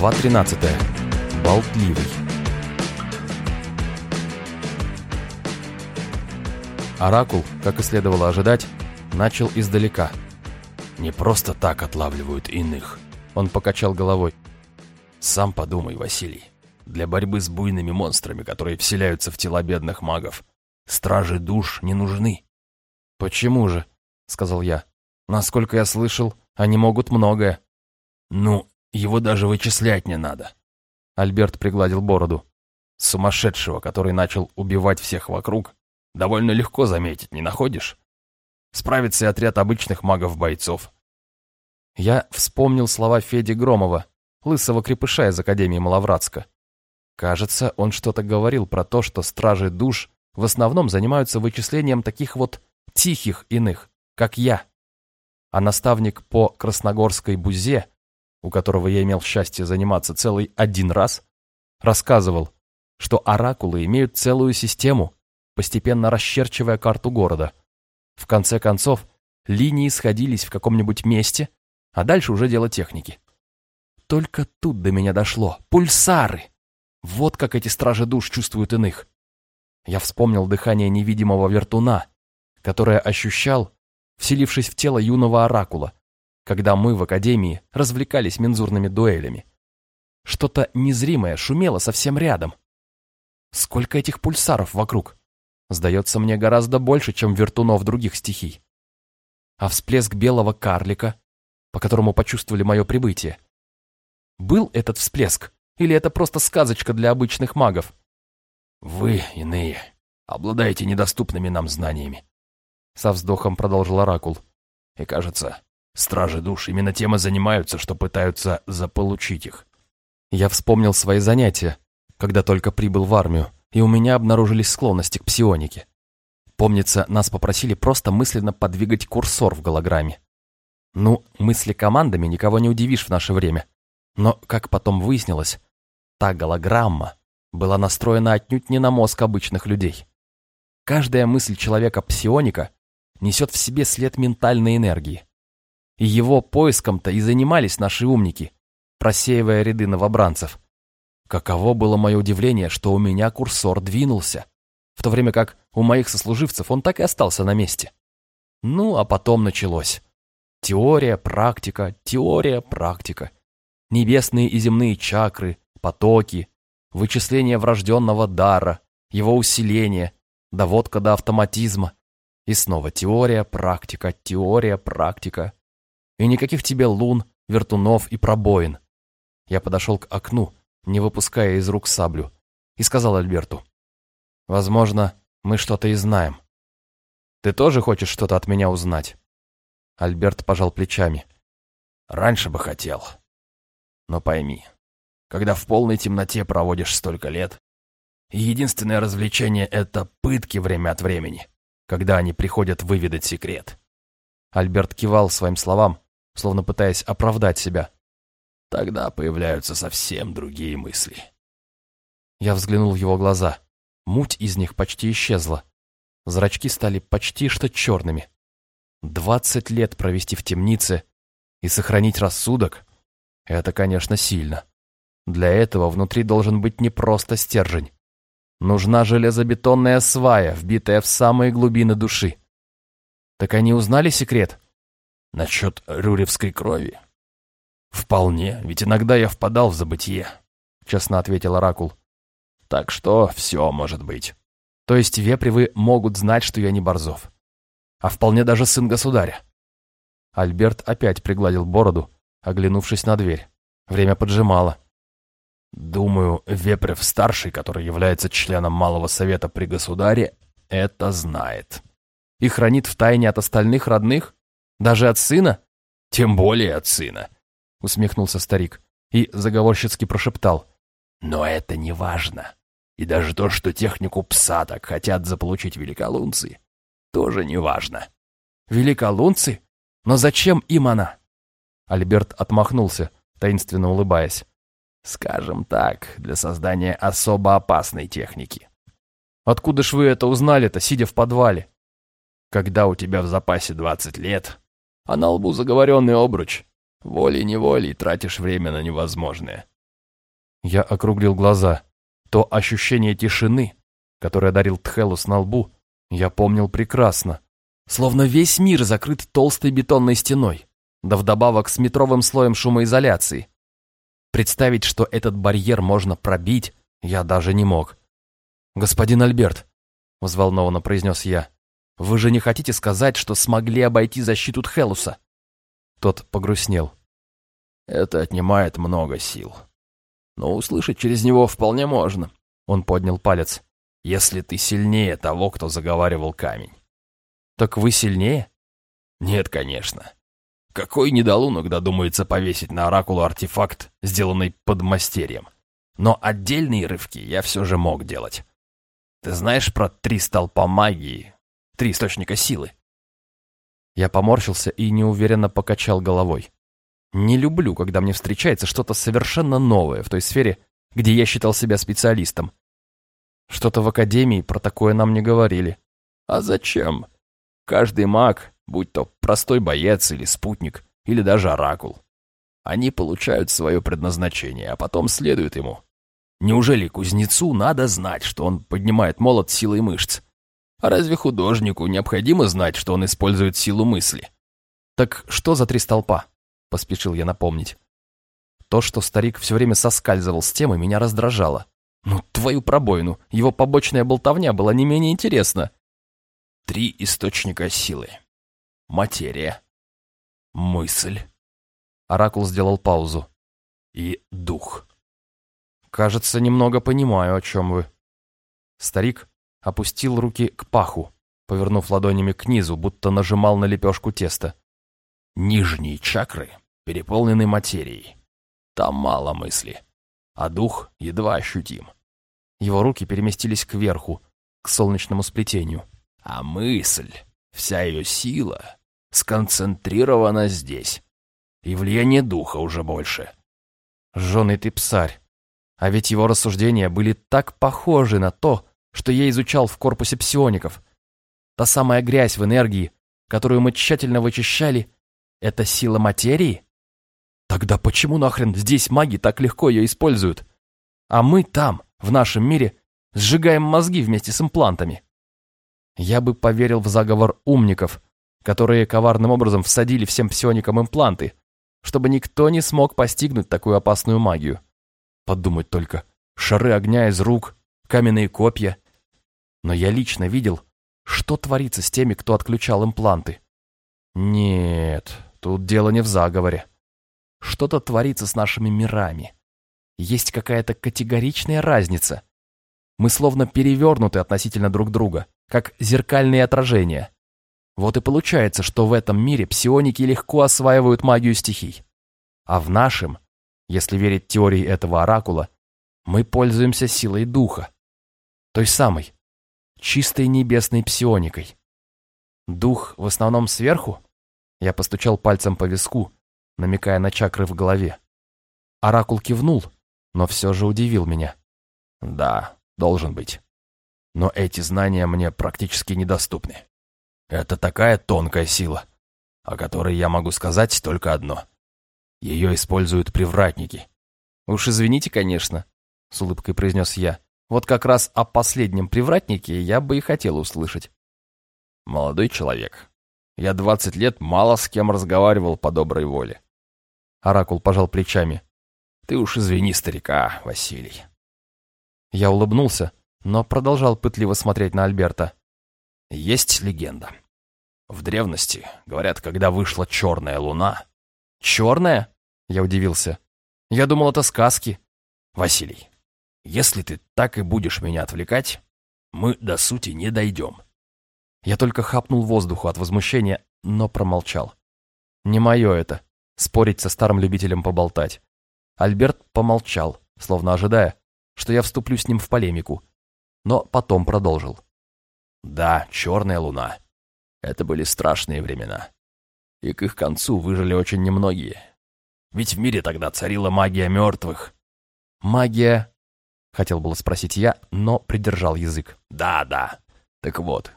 Глава 13. Болтливый. Оракул, как и следовало ожидать, начал издалека. «Не просто так отлавливают иных», — он покачал головой. «Сам подумай, Василий. Для борьбы с буйными монстрами, которые вселяются в тела бедных магов, стражи душ не нужны». «Почему же?» — сказал я. «Насколько я слышал, они могут многое». «Ну, его даже вычислять не надо». Альберт пригладил бороду. Сумасшедшего, который начал убивать всех вокруг, довольно легко заметить, не находишь? Справится и отряд обычных магов-бойцов. Я вспомнил слова Феди Громова, лысого крепыша из Академии Маловратска. Кажется, он что-то говорил про то, что стражи душ в основном занимаются вычислением таких вот тихих иных, как я. А наставник по Красногорской бузе у которого я имел счастье заниматься целый один раз, рассказывал, что оракулы имеют целую систему, постепенно расчерчивая карту города. В конце концов, линии сходились в каком-нибудь месте, а дальше уже дело техники. Только тут до меня дошло. Пульсары! Вот как эти стражи душ чувствуют иных. Я вспомнил дыхание невидимого вертуна, которое ощущал, вселившись в тело юного оракула, когда мы в академии развлекались мензурными дуэлями. Что-то незримое шумело совсем рядом. Сколько этих пульсаров вокруг? Сдается мне гораздо больше, чем вертунов других стихий. А всплеск белого карлика, по которому почувствовали мое прибытие. Был этот всплеск, или это просто сказочка для обычных магов? Вы, иные, обладаете недоступными нам знаниями. Со вздохом продолжил Оракул. И кажется, Стражи душ именно тем и занимаются, что пытаются заполучить их. Я вспомнил свои занятия, когда только прибыл в армию, и у меня обнаружились склонности к псионике. Помнится, нас попросили просто мысленно подвигать курсор в голограмме. Ну, мысли командами никого не удивишь в наше время. Но, как потом выяснилось, та голограмма была настроена отнюдь не на мозг обычных людей. Каждая мысль человека-псионика несет в себе след ментальной энергии. Его поиском-то и занимались наши умники, просеивая ряды новобранцев. Каково было мое удивление, что у меня курсор двинулся, в то время как у моих сослуживцев он так и остался на месте. Ну, а потом началось. Теория, практика, теория, практика. Небесные и земные чакры, потоки, вычисление врожденного дара, его усиление, доводка до автоматизма. И снова теория, практика, теория, практика. И никаких тебе лун, вертунов и пробоин. Я подошел к окну, не выпуская из рук саблю, и сказал Альберту. «Возможно, мы что-то и знаем. Ты тоже хочешь что-то от меня узнать?» Альберт пожал плечами. «Раньше бы хотел. Но пойми, когда в полной темноте проводишь столько лет, единственное развлечение — это пытки время от времени, когда они приходят выведать секрет». Альберт кивал своим словам, словно пытаясь оправдать себя. Тогда появляются совсем другие мысли. Я взглянул в его глаза. Муть из них почти исчезла. Зрачки стали почти что черными. Двадцать лет провести в темнице и сохранить рассудок — это, конечно, сильно. Для этого внутри должен быть не просто стержень. Нужна железобетонная свая, вбитая в самые глубины души. Так они узнали секрет? Насчет рюревской крови? Вполне, ведь иногда я впадал в забытье, честно ответил Оракул. Так что все может быть. То есть вепривы могут знать, что я не Борзов. А вполне даже сын государя. Альберт опять пригладил бороду, оглянувшись на дверь. Время поджимало. Думаю, Вепрев-старший, который является членом Малого Совета при государе, это знает. И хранит в тайне от остальных родных? Даже от сына? Тем более от сына, усмехнулся старик и заговорщицки прошептал. Но это не важно. И даже то, что технику пса так хотят заполучить великолунцы, тоже не важно. Великолунцы? Но зачем им она? Альберт отмахнулся, таинственно улыбаясь. Скажем так, для создания особо опасной техники. Откуда ж вы это узнали-то, сидя в подвале? Когда у тебя в запасе двадцать лет, а на лбу заговоренный обруч. Волей-неволей тратишь время на невозможное. Я округлил глаза. То ощущение тишины, которое дарил Тхелус на лбу, я помнил прекрасно. Словно весь мир закрыт толстой бетонной стеной, да вдобавок с метровым слоем шумоизоляции. Представить, что этот барьер можно пробить, я даже не мог. «Господин Альберт», — взволнованно произнес я, — «вы же не хотите сказать, что смогли обойти защиту Тхелуса?» Тот погрустнел. «Это отнимает много сил. Но услышать через него вполне можно», — он поднял палец, — «если ты сильнее того, кто заговаривал камень». «Так вы сильнее?» «Нет, конечно. Какой недолунок додумается повесить на оракулу артефакт, сделанный подмастерьем? Но отдельные рывки я все же мог делать. Ты знаешь про три столпа магии, три источника силы? Я поморщился и неуверенно покачал головой. Не люблю, когда мне встречается что-то совершенно новое в той сфере, где я считал себя специалистом. Что-то в академии про такое нам не говорили. А зачем? Каждый маг, будь то простой боец или спутник, или даже оракул, они получают свое предназначение, а потом следуют ему. Неужели кузнецу надо знать, что он поднимает молот силой мышц? А разве художнику необходимо знать, что он использует силу мысли? Так что за три столпа? Поспешил я напомнить. То, что старик все время соскальзывал с темы, меня раздражало. Ну, твою пробоину, его побочная болтовня была не менее интересна. Три источника силы. Материя. Мысль. Оракул сделал паузу. И дух. «Кажется, немного понимаю, о чем вы». Старик опустил руки к паху, повернув ладонями к низу, будто нажимал на лепешку теста. «Нижние чакры переполнены материей. Там мало мысли, а дух едва ощутим». Его руки переместились кверху, к солнечному сплетению. А мысль, вся ее сила, сконцентрирована здесь. И влияние духа уже больше. «Жженый ты псарь», а ведь его рассуждения были так похожи на то, что я изучал в корпусе псиоников. Та самая грязь в энергии, которую мы тщательно вычищали, это сила материи? Тогда почему нахрен здесь маги так легко ее используют? А мы там, в нашем мире, сжигаем мозги вместе с имплантами. Я бы поверил в заговор умников, которые коварным образом всадили всем псионикам импланты, чтобы никто не смог постигнуть такую опасную магию. Подумать только, шары огня из рук, каменные копья. Но я лично видел, что творится с теми, кто отключал импланты. Нет, тут дело не в заговоре. Что-то творится с нашими мирами. Есть какая-то категоричная разница. Мы словно перевернуты относительно друг друга, как зеркальные отражения. Вот и получается, что в этом мире псионики легко осваивают магию стихий. А в нашем если верить теории этого оракула, мы пользуемся силой духа. Той самой, чистой небесной псионикой. Дух в основном сверху? Я постучал пальцем по виску, намекая на чакры в голове. Оракул кивнул, но все же удивил меня. Да, должен быть. Но эти знания мне практически недоступны. Это такая тонкая сила, о которой я могу сказать только одно. Ее используют привратники. Уж извините, конечно, с улыбкой произнес я. Вот как раз о последнем привратнике я бы и хотел услышать. Молодой человек, я двадцать лет мало с кем разговаривал по доброй воле. Оракул пожал плечами. Ты уж извини старика, Василий. Я улыбнулся, но продолжал пытливо смотреть на Альберта. Есть легенда. В древности, говорят, когда вышла черная луна, «Черная?» — я удивился. «Я думал, это сказки». «Василий, если ты так и будешь меня отвлекать, мы до сути не дойдем». Я только хапнул воздуху от возмущения, но промолчал. Не мое это — спорить со старым любителем поболтать. Альберт помолчал, словно ожидая, что я вступлю с ним в полемику, но потом продолжил. «Да, черная луна. Это были страшные времена и к их концу выжили очень немногие. Ведь в мире тогда царила магия мертвых. Магия... Хотел было спросить я, но придержал язык. Да, да. Так вот,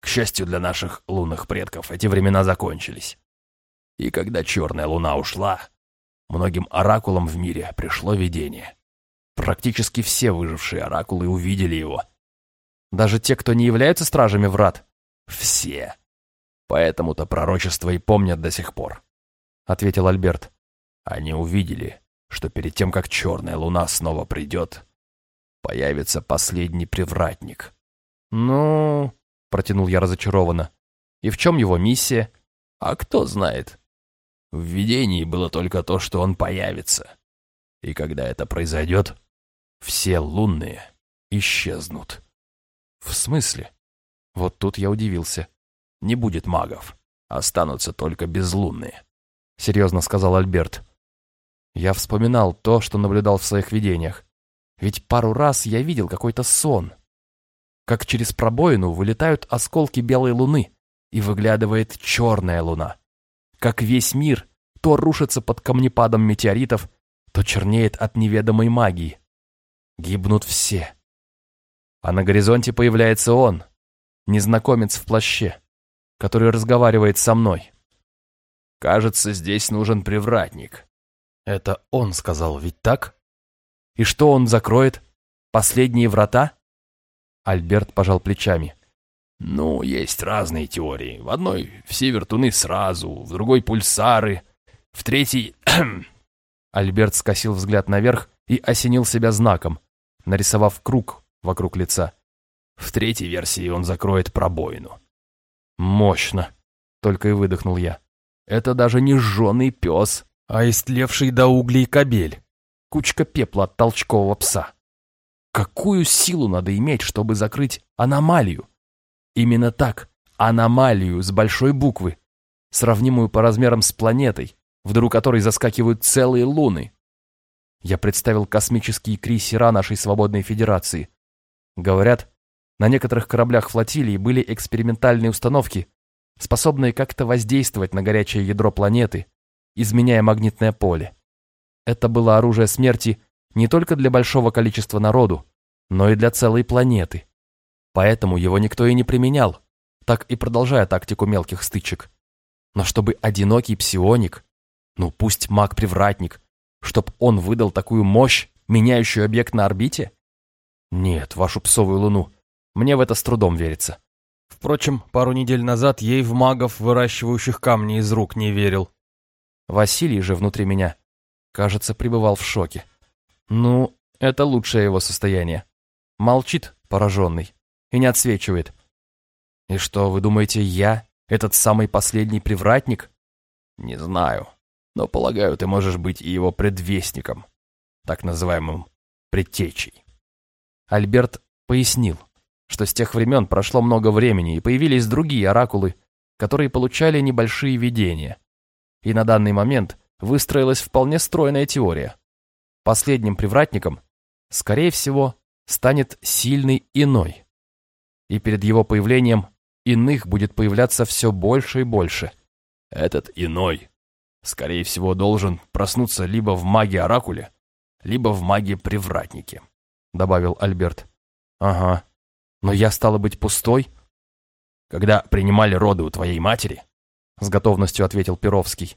к счастью для наших лунных предков, эти времена закончились. И когда черная луна ушла, многим оракулам в мире пришло видение. Практически все выжившие оракулы увидели его. Даже те, кто не являются стражами врат? Все. Поэтому-то пророчество и помнят до сих пор, — ответил Альберт. Они увидели, что перед тем, как черная луна снова придет, появится последний привратник. Ну, — протянул я разочарованно. И в чем его миссия? А кто знает. В видении было только то, что он появится. И когда это произойдет, все лунные исчезнут. В смысле? Вот тут я удивился. Не будет магов. Останутся только безлунные. Серьезно сказал Альберт. Я вспоминал то, что наблюдал в своих видениях. Ведь пару раз я видел какой-то сон. Как через пробоину вылетают осколки белой луны, и выглядывает черная луна. Как весь мир то рушится под камнепадом метеоритов, то чернеет от неведомой магии. Гибнут все. А на горизонте появляется он, незнакомец в плаще, который разговаривает со мной. Кажется, здесь нужен привратник. Это он сказал, ведь так? И что он закроет? Последние врата? Альберт пожал плечами. Ну, есть разные теории. В одной все вертуны сразу, в другой пульсары, в третьей... Альберт скосил взгляд наверх и осенил себя знаком, нарисовав круг вокруг лица. В третьей версии он закроет пробоину. Мощно, только и выдохнул я. Это даже не жженый пес, а истлевший до углей кобель. Кучка пепла от толчкового пса. Какую силу надо иметь, чтобы закрыть аномалию? Именно так, аномалию с большой буквы, сравнимую по размерам с планетой, в дыру которой заскакивают целые луны. Я представил космические крейсера нашей свободной федерации. Говорят, на некоторых кораблях флотилии были экспериментальные установки, способные как-то воздействовать на горячее ядро планеты, изменяя магнитное поле. Это было оружие смерти не только для большого количества народу, но и для целой планеты. Поэтому его никто и не применял, так и продолжая тактику мелких стычек. Но чтобы одинокий псионик, ну пусть маг-привратник, чтоб он выдал такую мощь, меняющую объект на орбите? Нет, вашу псовую луну, мне в это с трудом верится. Впрочем, пару недель назад ей в магов, выращивающих камни из рук, не верил. Василий же внутри меня, кажется, пребывал в шоке. Ну, это лучшее его состояние. Молчит, пораженный и не отсвечивает. И что, вы думаете, я этот самый последний привратник? Не знаю, но полагаю, ты можешь быть и его предвестником, так называемым предтечей. Альберт пояснил, что с тех времен прошло много времени и появились другие оракулы, которые получали небольшие видения. И на данный момент выстроилась вполне стройная теория. Последним привратником, скорее всего, станет сильный иной и перед его появлением иных будет появляться все больше и больше. Этот иной, скорее всего, должен проснуться либо в маге-оракуле, либо в маге-привратнике, добавил Альберт. Ага, но я стала быть пустой? Когда принимали роды у твоей матери, с готовностью ответил Перовский,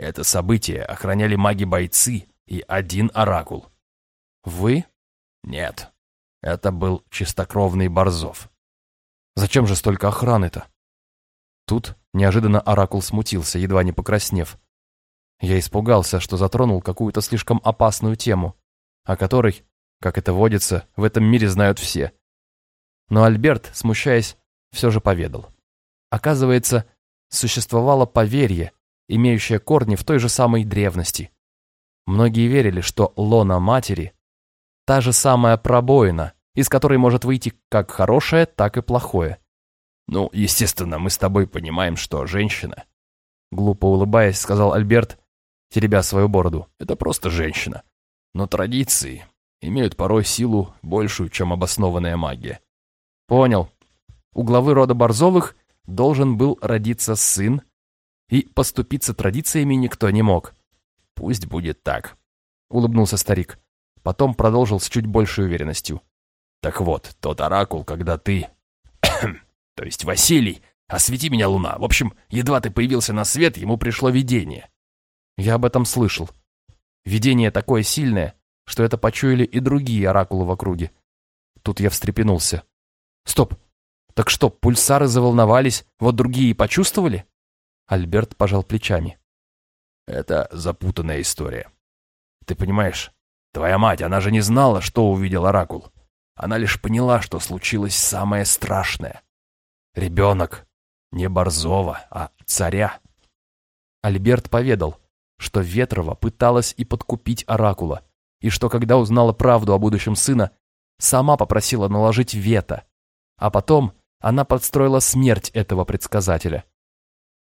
это событие охраняли маги-бойцы и один оракул. Вы? Нет, это был чистокровный Борзов. Зачем же столько охраны-то? Тут неожиданно Оракул смутился, едва не покраснев. Я испугался, что затронул какую-то слишком опасную тему, о которой, как это водится, в этом мире знают все. Но Альберт, смущаясь, все же поведал. Оказывается, существовало поверье, имеющее корни в той же самой древности. Многие верили, что лона матери – та же самая пробоина, из которой может выйти как хорошее, так и плохое. Ну, естественно, мы с тобой понимаем, что женщина... Глупо улыбаясь, сказал Альберт, теребя свою бороду. Это просто женщина. Но традиции имеют порой силу большую, чем обоснованная магия. Понял. У главы рода Борзовых должен был родиться сын, и поступиться традициями никто не мог. Пусть будет так, улыбнулся старик. Потом продолжил с чуть большей уверенностью. Так вот, тот оракул, когда ты... то есть Василий, освети меня, луна. В общем, едва ты появился на свет, ему пришло видение. Я об этом слышал. Видение такое сильное, что это почуяли и другие оракулы в округе. Тут я встрепенулся. Стоп! Так что, пульсары заволновались, вот другие почувствовали? Альберт пожал плечами. Это запутанная история. Ты понимаешь, твоя мать, она же не знала, что увидел оракул. Она лишь поняла, что случилось самое страшное. Ребенок не Борзова, а царя. Альберт поведал, что Ветрова пыталась и подкупить Оракула, и что когда узнала правду о будущем сына, сама попросила наложить вето, а потом она подстроила смерть этого предсказателя.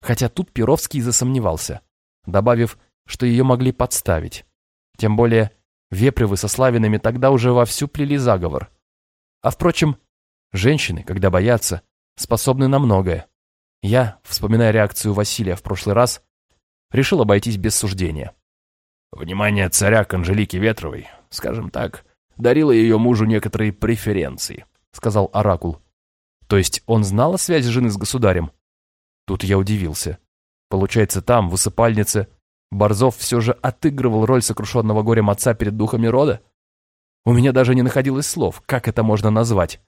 Хотя тут Перовский засомневался, добавив, что ее могли подставить. Тем более, вепревы со Славинами тогда уже вовсю плели заговор. А впрочем, женщины, когда боятся, способны на многое. Я, вспоминая реакцию Василия в прошлый раз, решил обойтись без суждения. Внимание царя к Анжелике Ветровой, скажем так, дарило ее мужу некоторые преференции, сказал Оракул. То есть он знал о связи жены с государем? Тут я удивился. Получается, там, в усыпальнице, Борзов все же отыгрывал роль сокрушенного горем отца перед духами рода? У меня даже не находилось слов, как это можно назвать.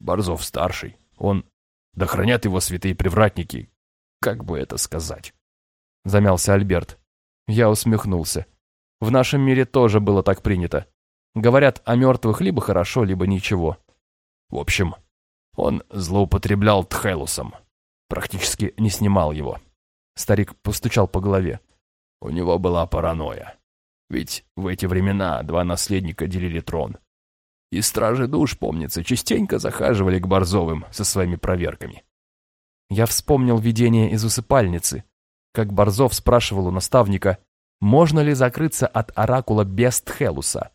Борзов старший, он... Да хранят его святые привратники, как бы это сказать? Замялся Альберт. Я усмехнулся. В нашем мире тоже было так принято. Говорят о мертвых либо хорошо, либо ничего. В общем, он злоупотреблял Тхелусом. Практически не снимал его. Старик постучал по голове. У него была паранойя. Ведь в эти времена два наследника делили трон. И стражи душ, помнится, частенько захаживали к Борзовым со своими проверками. Я вспомнил видение из усыпальницы, как Борзов спрашивал у наставника, можно ли закрыться от оракула без Тхелуса.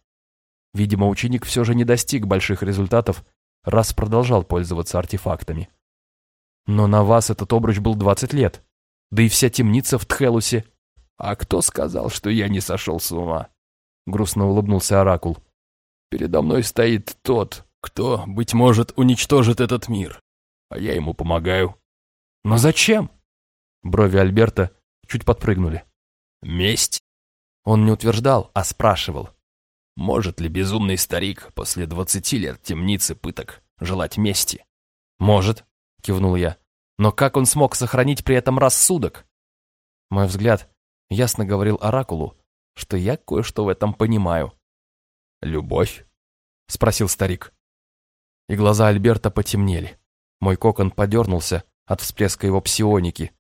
Видимо, ученик все же не достиг больших результатов, раз продолжал пользоваться артефактами. Но на вас этот обруч был 20 лет, да и вся темница в Тхелусе. А кто сказал, что я не сошел с ума? Грустно улыбнулся оракул. Передо мной стоит тот, кто, быть может, уничтожит этот мир. А я ему помогаю. Но зачем? Брови Альберта чуть подпрыгнули. Месть? Он не утверждал, а спрашивал. Может ли безумный старик после двадцати лет темницы пыток желать мести? Может, кивнул я. Но как он смог сохранить при этом рассудок? Мой взгляд ясно говорил Оракулу, что я кое-что в этом понимаю. «Любовь?» — спросил старик. И глаза Альберта потемнели. Мой кокон подернулся от всплеска его псионики.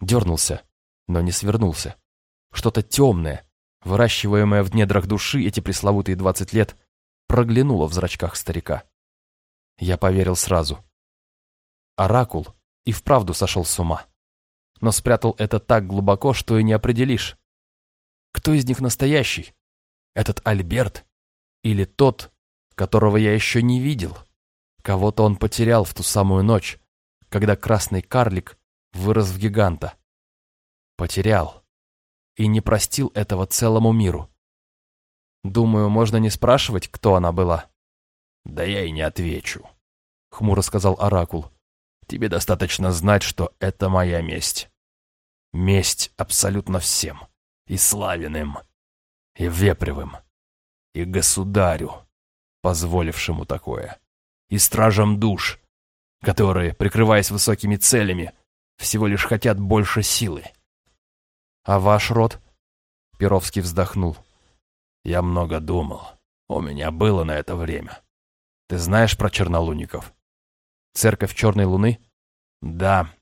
Дернулся, но не свернулся. Что-то темное, выращиваемое в недрах души эти пресловутые двадцать лет, проглянуло в зрачках старика. Я поверил сразу. Оракул и вправду сошел с ума. Но спрятал это так глубоко, что и не определишь. Кто из них настоящий? Этот Альберт или тот, которого я еще не видел? Кого-то он потерял в ту самую ночь, когда красный карлик вырос в гиганта. Потерял. И не простил этого целому миру. Думаю, можно не спрашивать, кто она была. Да я и не отвечу, хмуро сказал Оракул. Тебе достаточно знать, что это моя месть. Месть абсолютно всем. И Славиным, и Вепревым, и государю, позволившему такое, и стражам душ, которые, прикрываясь высокими целями, всего лишь хотят больше силы. А ваш род? Перовский вздохнул. Я много думал. У меня было на это время. Ты знаешь про чернолуников? Церковь Черной Луны? Да.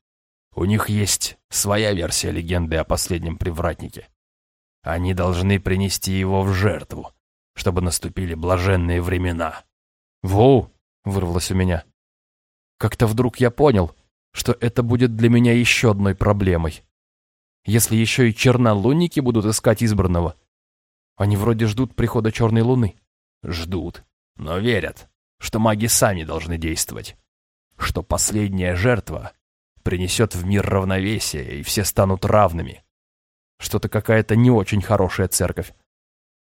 У них есть своя версия легенды о последнем привратнике. Они должны принести его в жертву, чтобы наступили блаженные времена. «Воу!» — вырвалось у меня. Как-то вдруг я понял, что это будет для меня еще одной проблемой. Если еще и чернолунники будут искать избранного. Они вроде ждут прихода черной луны. Ждут, но верят, что маги сами должны действовать. Что последняя жертва принесет в мир равновесие, и все станут равными. Что-то какая-то не очень хорошая церковь.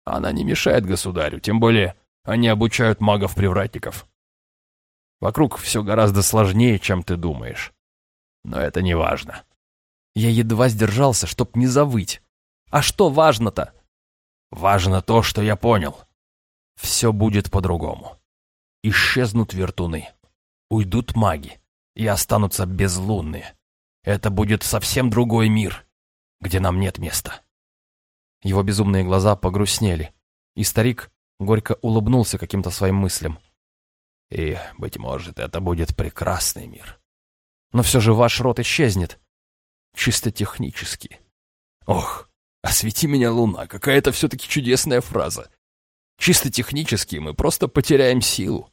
Она не мешает государю, тем более они обучают магов-привратников. Вокруг все гораздо сложнее, чем ты думаешь. Но это не важно. Я едва сдержался, чтоб не завыть. А что важно-то? Важно то, что я понял. все будет по-другому. Исчезнут вертуны, уйдут маги и останутся безлунные. Это будет совсем другой мир, где нам нет места. Его безумные глаза погрустнели, и старик горько улыбнулся каким-то своим мыслям. И, быть может, это будет прекрасный мир. Но все же ваш род исчезнет. Чисто технически. Ох, освети меня, луна, какая это все-таки чудесная фраза. Чисто технически мы просто потеряем силу.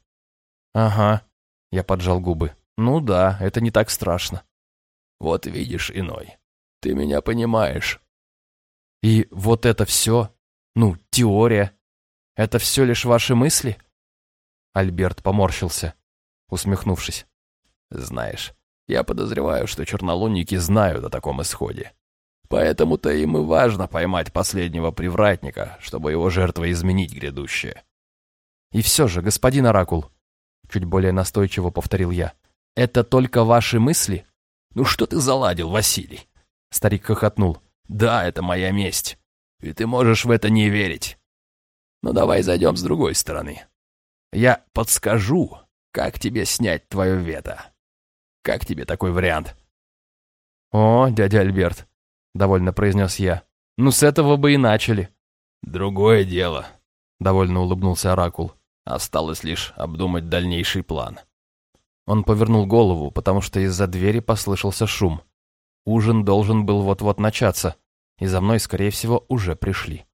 Ага, я поджал губы. Ну да, это не так страшно. Вот видишь, иной. Ты меня понимаешь. И вот это все, ну, теория, это все лишь ваши мысли? Альберт поморщился, усмехнувшись. Знаешь, я подозреваю, что чернолунники знают о таком исходе. Поэтому-то им и важно поймать последнего привратника, чтобы его жертва изменить грядущее. И все же, господин Оракул, чуть более настойчиво повторил я, это только ваши мысли? Ну что ты заладил, Василий? Старик хохотнул. Да, это моя месть. И ты можешь в это не верить. Но давай зайдем с другой стороны. Я подскажу, как тебе снять твое вето. Как тебе такой вариант? О, дядя Альберт, довольно произнес я. Ну, с этого бы и начали. Другое дело, довольно улыбнулся Оракул. Осталось лишь обдумать дальнейший план. Он повернул голову, потому что из-за двери послышался шум. Ужин должен был вот-вот начаться, и за мной, скорее всего, уже пришли.